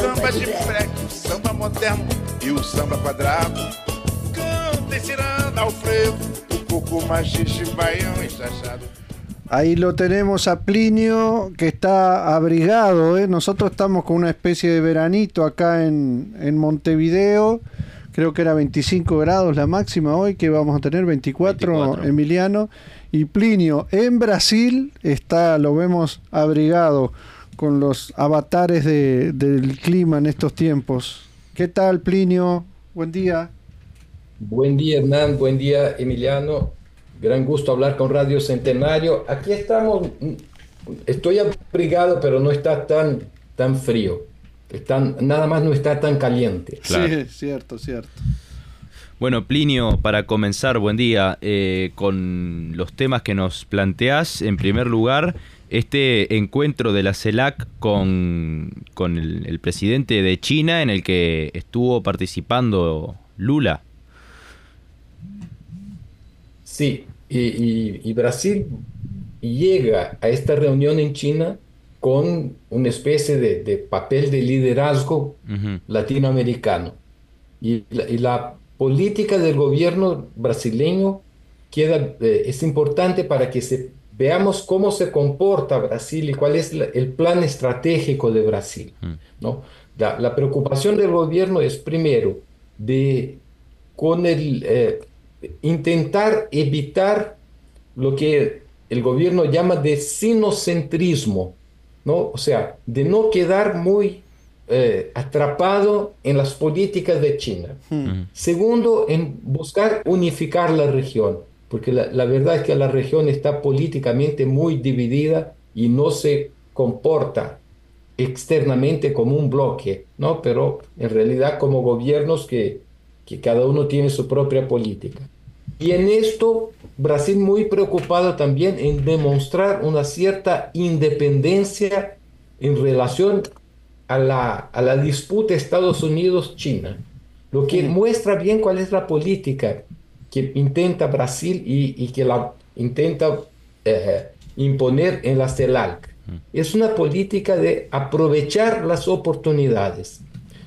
Samba de freque, o samba moderno e o samba quadrado. Cantem ciranda ao frevo, o coco machixe, baião e chachado. Ahí lo tenemos a Plinio que está abrigado. ¿eh? Nosotros estamos con una especie de veranito acá en, en Montevideo. Creo que era 25 grados la máxima hoy, que vamos a tener 24, 24. Emiliano. Y Plinio en Brasil está, lo vemos abrigado con los avatares de- del clima en estos tiempos. ¿Qué tal, Plinio? Buen día. Buen día, Hernán. Buen día, Emiliano. Gran gusto hablar con Radio Centenario. Aquí estamos. Estoy abrigado, pero no está tan, tan frío. Están, nada más no está tan caliente. Claro. Sí, cierto, cierto. Bueno, Plinio, para comenzar, buen día. eh, con los temas que nos planteás, en primer lugar, este encuentro de la CELAC con, con el, el presidente de China, en el que estuvo participando Lula. Sí, y, y- y Brasil llega a esta reunión en China con una especie de, de papel de liderazgo latinoamericano. Y la, y la política del gobierno brasileño queda, eh, es importante para que se, veamos cómo se comporta Brasil y cuál es la- el plan estratégico de Brasil. ¿no? La, la preocupación del gobierno es primero de con el, eh, intentar evitar lo que el gobierno llama de sinocentrismo, ¿no? O sea, de no quedar muy eh, atrapado en las políticas de China. Segundo, en buscar unificar la región, porque la, la verdad es que la región está políticamente muy dividida y no se comporta externamente como un bloque, ¿no? Pero en realidad como gobiernos que, que cada uno tiene su propia política. Y en esto, Brasil muy preocupado también en demostrar una cierta independencia en relación a la, a la disputa Estados Unidos-China, lo que muestra bien cuál es la política que intenta Brasil y, y que la intenta eh, imponer en la CELAC. Es una política de aprovechar las oportunidades.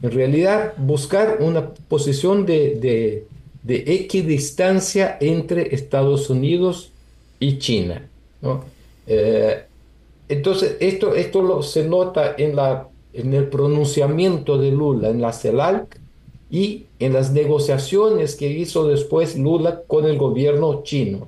En realidad, buscar una posición de, de, de equidistancia entre Estados Unidos y China. ¿no? Eh, entonces, esto, esto lo, se nota en, la, en el pronunciamiento de Lula en la CELAC y en las negociaciones que hizo después Lula con el gobierno chino,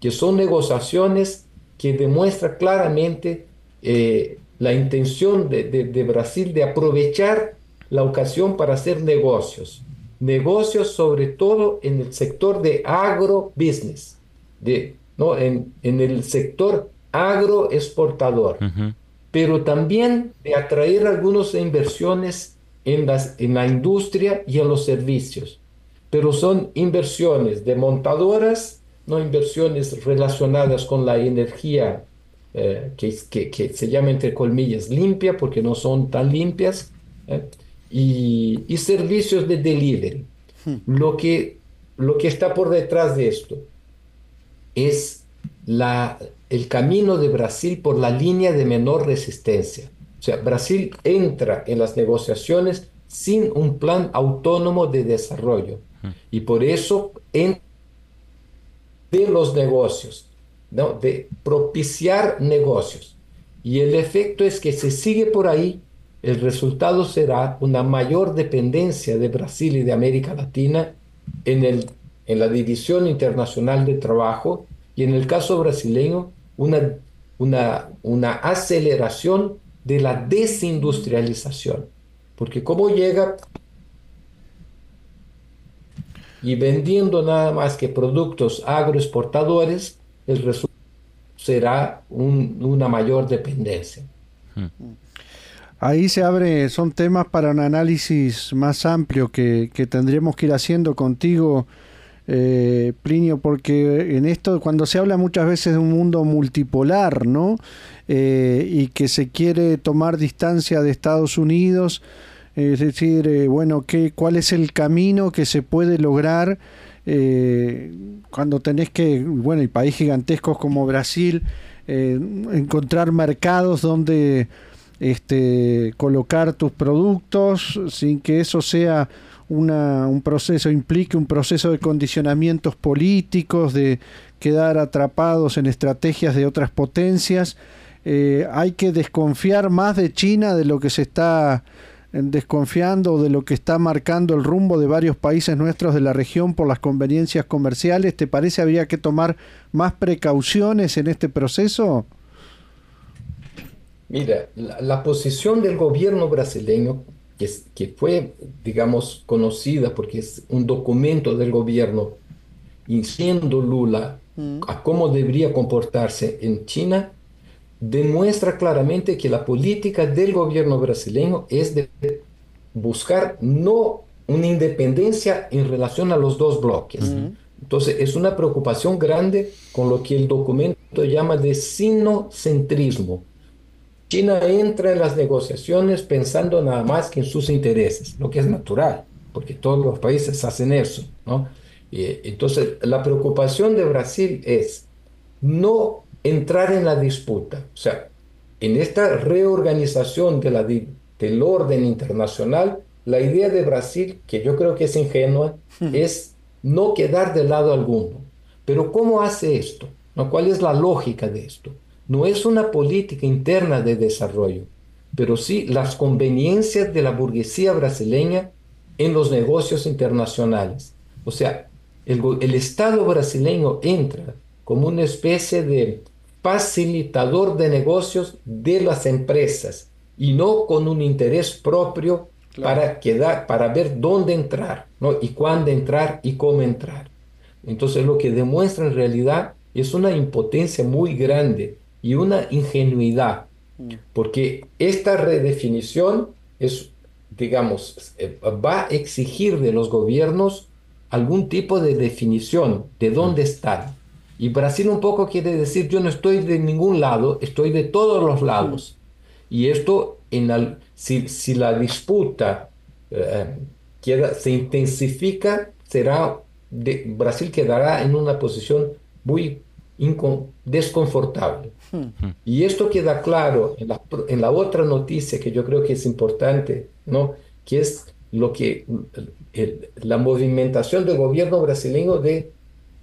que son negociaciones que demuestran claramente eh, la intención de, de- de Brasil de aprovechar la ocasión para hacer negocios. Negocios sobre todo en el sector de agrobusiness, de, ¿no? en, en el sector agroexportador pero también de atraer algunas inversiones en, las, en la industria y en los servicios. Pero son inversiones de montadoras, no inversiones relacionadas con la energía eh, que, que, que se llama entre colmillas limpia, porque no son tan limpias, ¿eh? y, y servicios de delivery. Lo, que, lo que está por detrás de esto es la, el camino de Brasil por la línea de menor resistencia. O sea, Brasil entra en las negociaciones sin un plan autónomo de desarrollo y por eso en de los negocios, ¿no? de propiciar negocios. Y el efecto es que si sigue por ahí, el resultado será una mayor dependencia de Brasil y de América Latina en, el, en la división internacional de trabajo y en el caso brasileño una, una, una aceleración de la desindustrialización. Porque como llega y vendiendo nada más que productos agroexportadores, el resultado será un- una mayor dependencia. ahí se abre, son temas para un análisis más amplio que, que tendríamos que ir haciendo contigo, eh, Plinio, porque en esto, cuando se habla muchas veces de un mundo multipolar, ¿no? Eh, y que se quiere tomar distancia de Estados Unidos, es decir, eh, bueno, ¿qué, ¿cuál es el camino que se puede lograr cuando tenés que, bueno, y países gigantescos como Brasil, encontrar mercados donde este, colocar tus productos sin que eso sea una, un proceso, implique un proceso de condicionamientos políticos, de quedar atrapados en estrategias de otras potencias. Eh, hay que desconfiar más de China de lo que se está eh, desconfiando de lo que está marcando el rumbo de varios países nuestros de la región por las conveniencias comerciales. ¿Te parece habría que tomar más precauciones en este proceso? Mira, la, posición del gobierno brasileño, que, que fue, digamos, conocida porque es un documento del gobierno, diciendo Lula mm. a cómo debería comportarse en China, demuestra claramente que la política del gobierno brasileño es de buscar no una independencia en relación a los dos bloques. Mm. Entonces, es una preocupación grande con lo que el documento llama de sinocentrismo China entra en las negociaciones pensando nada más que en sus intereses, lo que es natural, porque todos los países hacen eso, ¿no? entonces, la preocupación de Brasil es no entrar en la disputa, o sea, en esta reorganización de la, del orden internacional, la idea de Brasil, que yo creo que es ingenua, hmm. es no quedar de lado alguno. Pero ¿cómo hace esto? ¿Cuál es la lógica de esto? No es una política interna de desarrollo, pero sí las conveniencias de la burguesía brasileña en los negocios internacionales. O sea, el, Estado brasileño entra como una especie de facilitador de negocios de las empresas y no con un interés propio para, quedar, para ver dónde entrar, ¿no? y cuándo entrar y cómo entrar. Entonces lo que demuestra en realidad es una impotencia muy grande y una ingenuidad, porque esta redefinición es, digamos, eh, va a exigir de los gobiernos algún tipo de definición de dónde están. Y Brasil un poco quiere decir, yo no estoy de ningún lado, estoy de todos los lados. Y esto, en si, si, la disputa eh, queda, se intensifica, será de, Brasil quedará en una posición muy desconfortable. Hmm. Y esto queda claro en la, en la, otra noticia que yo creo que es importante, ¿no? que es lo que la movimentación del gobierno brasileño de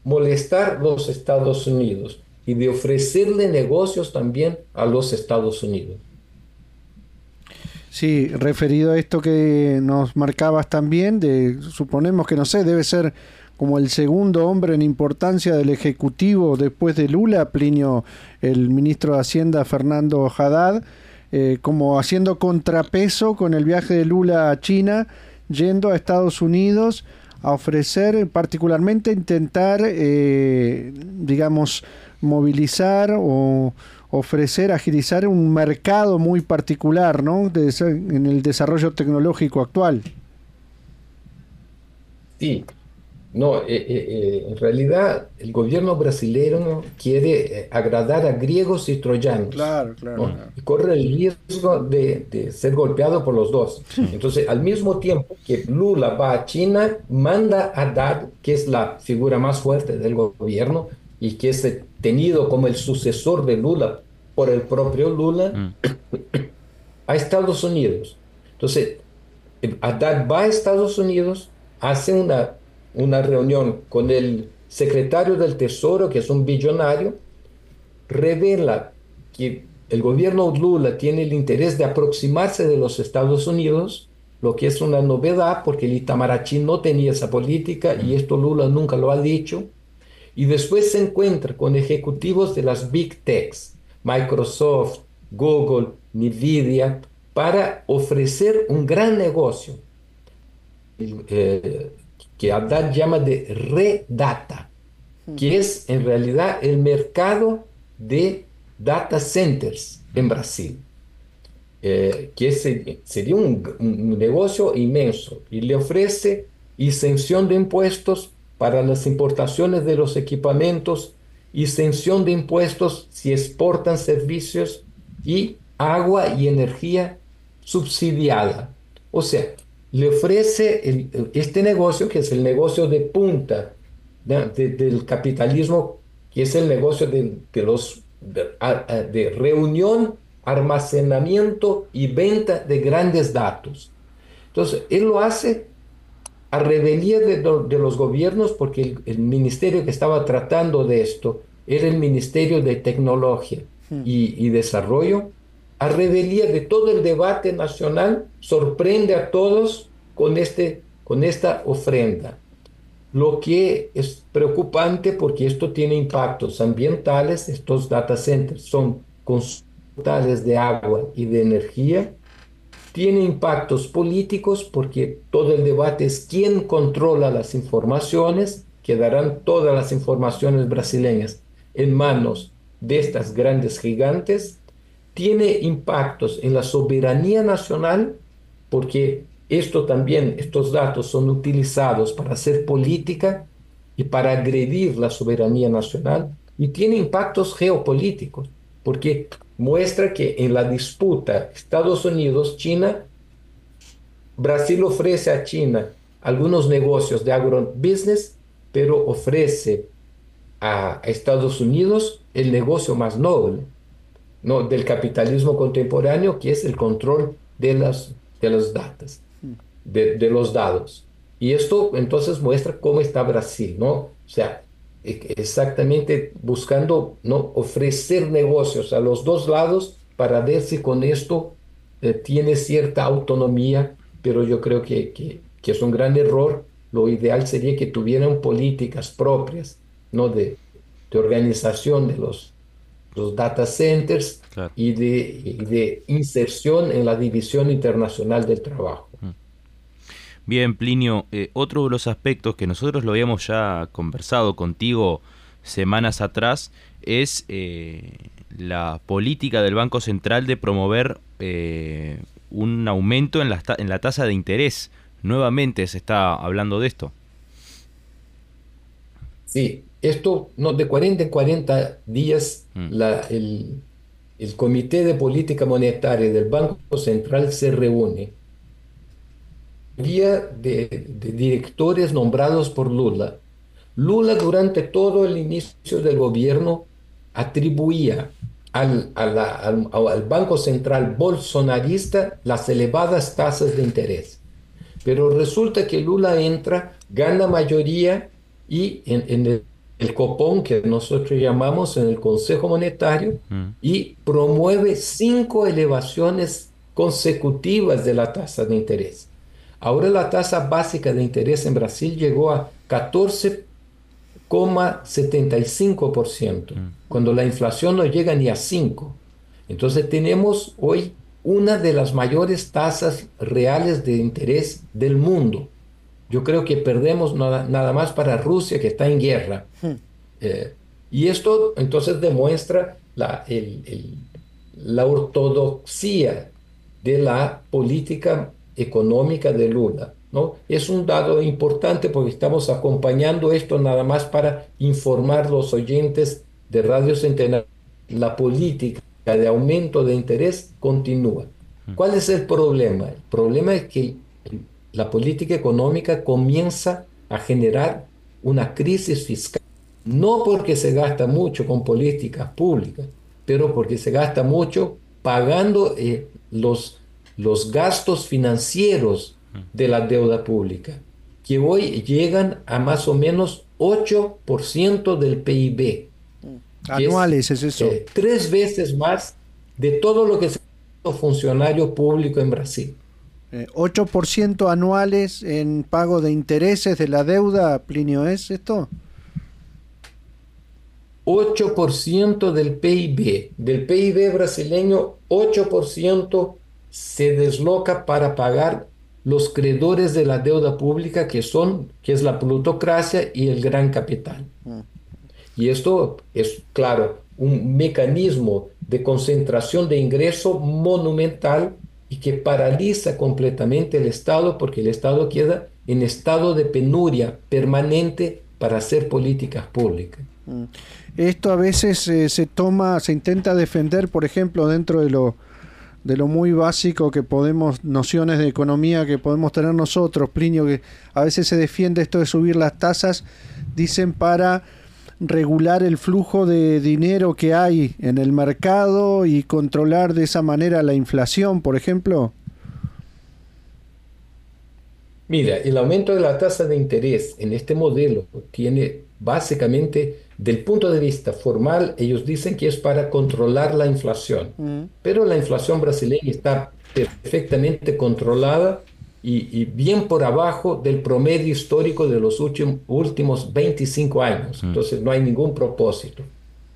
molestar los Estados Unidos y de ofrecerle negocios también a los Estados Unidos. Sí, referido a esto que nos marcabas también, de suponemos que no sé, debe ser como el segundo hombre en importancia del Ejecutivo después de Lula, Plinio, el ministro de Hacienda Fernando Haddad, eh, como haciendo contrapeso con el viaje de Lula a China, yendo a Estados Unidos a ofrecer, particularmente intentar, eh, digamos, movilizar o ofrecer, agilizar un mercado muy particular, ¿no? en el desarrollo tecnológico actual. Sí, no, eh, eh, eh, en realidad el gobierno brasileño quiere agradar a griegos y troyanos. Claro, claro. Y corre el riesgo de, ser golpeado por los dos. Entonces, al mismo tiempo que Lula va a China, manda a Haddad, que es la figura más fuerte del gobierno y que es tenido como el sucesor de Lula por el propio Lula, mm. a Estados Unidos. Entonces, Haddad va a Estados Unidos, hace una una reunión con el secretario del Tesoro, que es un billonario, revela que el gobierno Lula tiene el interés de aproximarse de los Estados Unidos, lo que es una novedad porque el Itamaraty no tenía esa política y esto Lula nunca lo ha dicho. Y después se encuentra con ejecutivos de las Big Techs, Microsoft, Google, Nvidia, para ofrecer un gran negocio. Eh, que Haddad llama de redata, que es en realidad el mercado de data centers en Brasil. eh, que sería un, un, negocio inmenso y le ofrece exención de impuestos para las importaciones de los equipamientos, exención de impuestos si exportan servicios y agua y energía subsidiada. O sea, le ofrece este negocio, que es el negocio de punta del capitalismo, que es el negocio de, los, de, reunión, almacenamiento y venta de grandes datos. Entonces, él lo hace a rebeldía de, los gobiernos porque el, el, ministerio que estaba tratando de esto era el Ministerio de Tecnología hmm. y, y Desarrollo, a rebeldía de todo el debate nacional, sorprende a todos con, este, con esta ofrenda. Lo que es preocupante porque esto tiene impactos ambientales, estos data centers son consultales de agua y de energía, tiene impactos políticos porque todo el debate es quién controla las informaciones, quedarán todas las informaciones brasileñas en manos de estas grandes gigantes tiene impactos en la soberanía nacional, porque esto también, estos datos son utilizados para hacer política y para agredir la soberanía nacional, y tiene impactos geopolíticos, porque muestra que en la disputa Estados Unidos-China, Brasil ofrece a China algunos negocios de agrobusiness, pero ofrece a Estados Unidos el negocio más noble, ¿no? del capitalismo contemporáneo, que es el control de las, de las datas, de, de, los dados. Y esto entonces muestra cómo está Brasil, ¿no? O sea, e, exactamente buscando ¿no? ofrecer negocios a los dos lados para ver si con esto eh, tiene cierta autonomía, pero yo creo que, que, que, es un gran error. Lo ideal sería que tuvieran políticas propias, ¿no? De, de organización de los los data centers y, de, de, inserción en la división internacional del trabajo. Mm. Bien, Plinio, eh, otro de los aspectos que nosotros lo habíamos ya conversado contigo semanas atrás es eh, la política del Banco Central de promover eh, un aumento en la, en la tasa de interés. Nuevamente se está hablando de esto. Sí, esto no, de 40 en 40 días mm. la, el, el, Comité de Política Monetaria del Banco Central se reúne. Día de, directores nombrados por Lula. Lula durante todo el inicio del gobierno atribuía al, al, al Banco Central bolsonarista las elevadas tasas de interés. Pero resulta que Lula entra, gana mayoría y en, en el el copón que nosotros llamamos en el Consejo Monetario mm. y promueve cinco elevaciones consecutivas de la tasa de interés. Ahora la tasa básica de interés en Brasil llegó a 14,75%, mm. cuando la inflación no llega ni a 5. Entonces tenemos hoy una de las mayores tasas reales de interés del mundo. Yo creo que perdemos nada, nada más para Rusia que está en guerra. Hmm. Eh, y esto entonces demuestra la, el, la ortodoxia de la política económica de Lula. ¿no? Es un dado importante porque estamos acompañando esto nada más para informar los oyentes de Radio Centenario. La política de aumento de interés continúa. Hmm. ¿Cuál es el problema? El problema es que la política económica comienza a generar una crisis fiscal, no porque se gasta mucho con políticas públicas, pero porque se gasta mucho pagando eh, los, los gastos financieros de la deuda pública, que hoy llegan a más o menos 8% del PIB. Anuales es, eso. Eh, tres veces más de todo lo que es funcionario público en Brasil. 8% eh, anuales en pago de intereses de la deuda, Plinio, ¿es esto? 8% del PIB, del PIB brasileño, 8% se desloca para pagar los credores de la deuda pública que son, que es la plutocracia y el gran capital. Mm. Y esto es, claro, un mecanismo de concentración de ingreso monumental y que paraliza completamente el Estado porque el Estado queda en estado de penuria permanente para hacer políticas públicas. Mm. Esto a veces eh, se toma, se intenta defender, por ejemplo, dentro de lo, de lo muy básico que podemos, nociones de economía que podemos tener nosotros, Plinio, que a veces se defiende esto de subir las tasas, dicen para regular el flujo de dinero que hay en el mercado y controlar de esa manera la inflación, por ejemplo. Mira, el aumento de la tasa de interés en este modelo tiene básicamente, del punto de vista formal, ellos dicen que es para controlar la inflación, mm. pero la inflación brasileña está perfectamente controlada y, bien por abajo del promedio histórico de los últimos 25 años. Mm. Entonces no hay ningún propósito.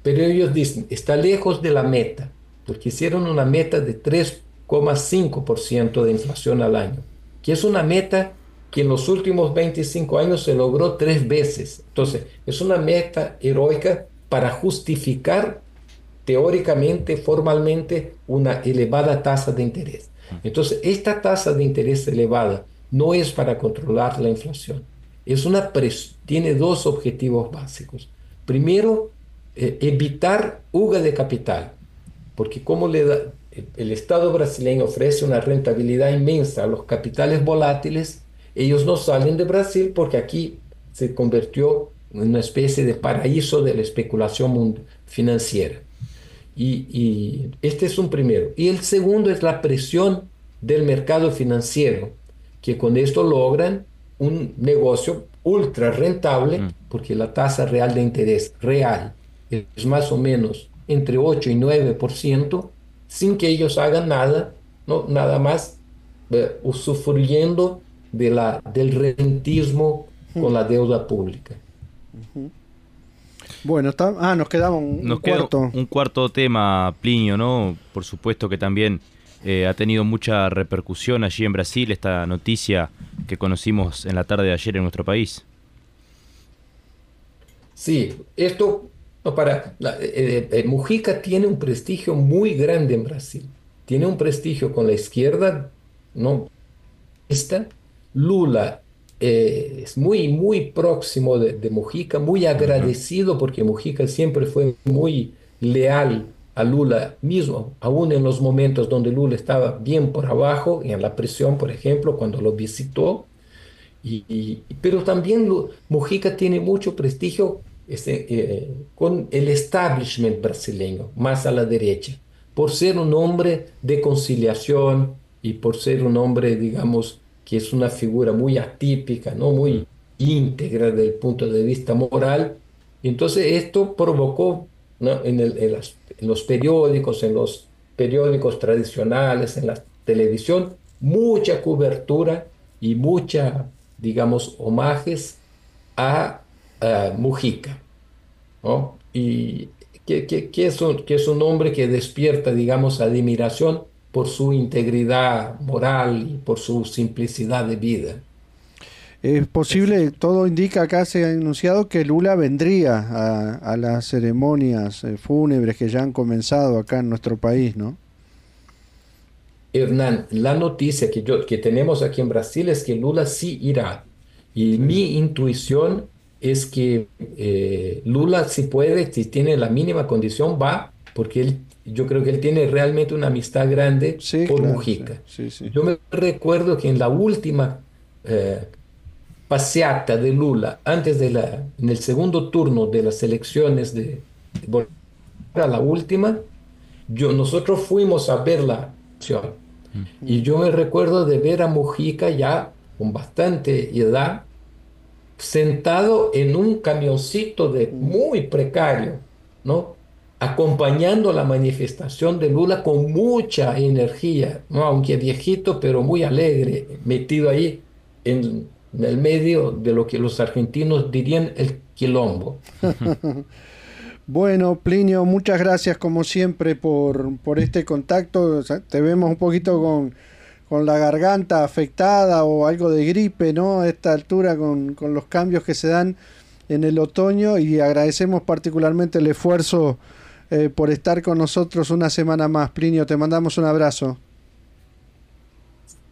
Pero ellos dicen, está lejos de la meta, porque hicieron una meta de 3,5% de inflación al año, que es una meta que en los últimos 25 años se logró tres veces. Entonces, es una meta heroica para justificar teóricamente, formalmente, una elevada tasa de interés. Entonces, esta tasa de interés elevada no es para controlar la inflación. Es una tiene dos objetivos básicos. Primero, eh, evitar huga de capital, porque como el Estado brasileño ofrece una rentabilidad inmensa a los capitales volátiles, ellos no salen de Brasil porque aquí se convirtió en una especie de paraíso de la especulación financiera. Y, este es un primero. Y el segundo es la presión del mercado financiero, que con esto logran un negocio ultra rentable, mm. porque la tasa real de interés real es más o menos entre 8 y 9%, sin que ellos hagan nada, no, nada más eh, sufriendo de la, del rentismo con la deuda pública. Bueno, está, ah, nos quedaba un, cuarto. un cuarto tema, Plinio, ¿no? Por supuesto que también eh, ha tenido mucha repercusión allí en Brasil esta noticia que conocimos en la tarde de ayer en nuestro país. Sí, esto para eh, eh, Mujica tiene un prestigio muy grande en Brasil. Tiene un prestigio con la izquierda, no esta, Lula eh, es muy, muy próximo de, Mujica, muy agradecido porque Mujica siempre fue muy leal a Lula mismo, aún en los momentos donde Lula estaba bien por abajo, en la presión, por ejemplo, cuando lo visitó. Y, pero también Mujica tiene mucho prestigio este, eh, con el establishment brasileño, más a la derecha, por ser un hombre de conciliación y por ser un hombre, digamos, que es una figura muy atípica, ¿no? muy íntegra desde el punto de vista moral. Y entonces esto provocó en, en, los periódicos, en los periódicos tradicionales, en la televisión, mucha cobertura y mucha, digamos, homajes a, Mujica. ¿no? Y que, que, que, es un, que es un hombre que despierta, digamos, admiración por su integridad moral y por su simplicidad de vida. Es posible, todo indica acá se ha anunciado que Lula vendría a, las ceremonias eh, fúnebres que ya han comenzado acá en nuestro país, ¿no? Hernán, la noticia que, yo, que tenemos aquí en Brasil es que Lula sí irá. Y mi intuición es que eh, Lula, si puede, si tiene la mínima condición, va, porque él yo creo que él tiene realmente una amistad grande por Mujica. yo me recuerdo que en la última eh, paseata de Lula, antes de la, en el segundo turno de las elecciones de, a la última, yo, nosotros fuimos a ver la acción. Y yo me recuerdo de ver a Mujica ya con bastante edad, sentado en un camioncito de muy precario, ¿no? Acompañando la manifestación de Lula con mucha energía, ¿no? aunque viejito, pero muy alegre, metido ahí en, el medio de lo que los argentinos dirían el quilombo. Bueno, Plinio, muchas gracias como siempre por, por este contacto. te vemos un poquito con, con, la garganta afectada o algo de gripe, ¿no? A esta altura con, con los cambios que se dan en el otoño y agradecemos particularmente el esfuerzo eh, por estar con nosotros una semana más. Plinio, te mandamos un abrazo.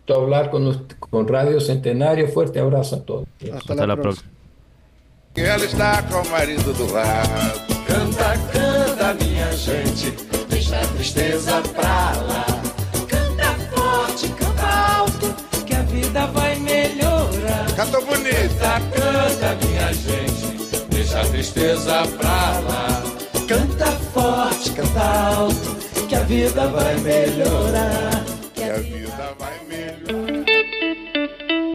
Hablar con, con Radio Centenario. Fuerte abrazo a todos. Hasta, Hasta la próxima. Que ela está com o marido do lado. Canta, canta, minha gente, deixa a tristeza pra lá. Canta forte, canta alto, que a vida vai melhorar. Cantou bonito. Canta, canta, minha gente, deixa a tristeza pra lá. Canta alto, que a vida vai melhorar. Que a vida vai melhorar.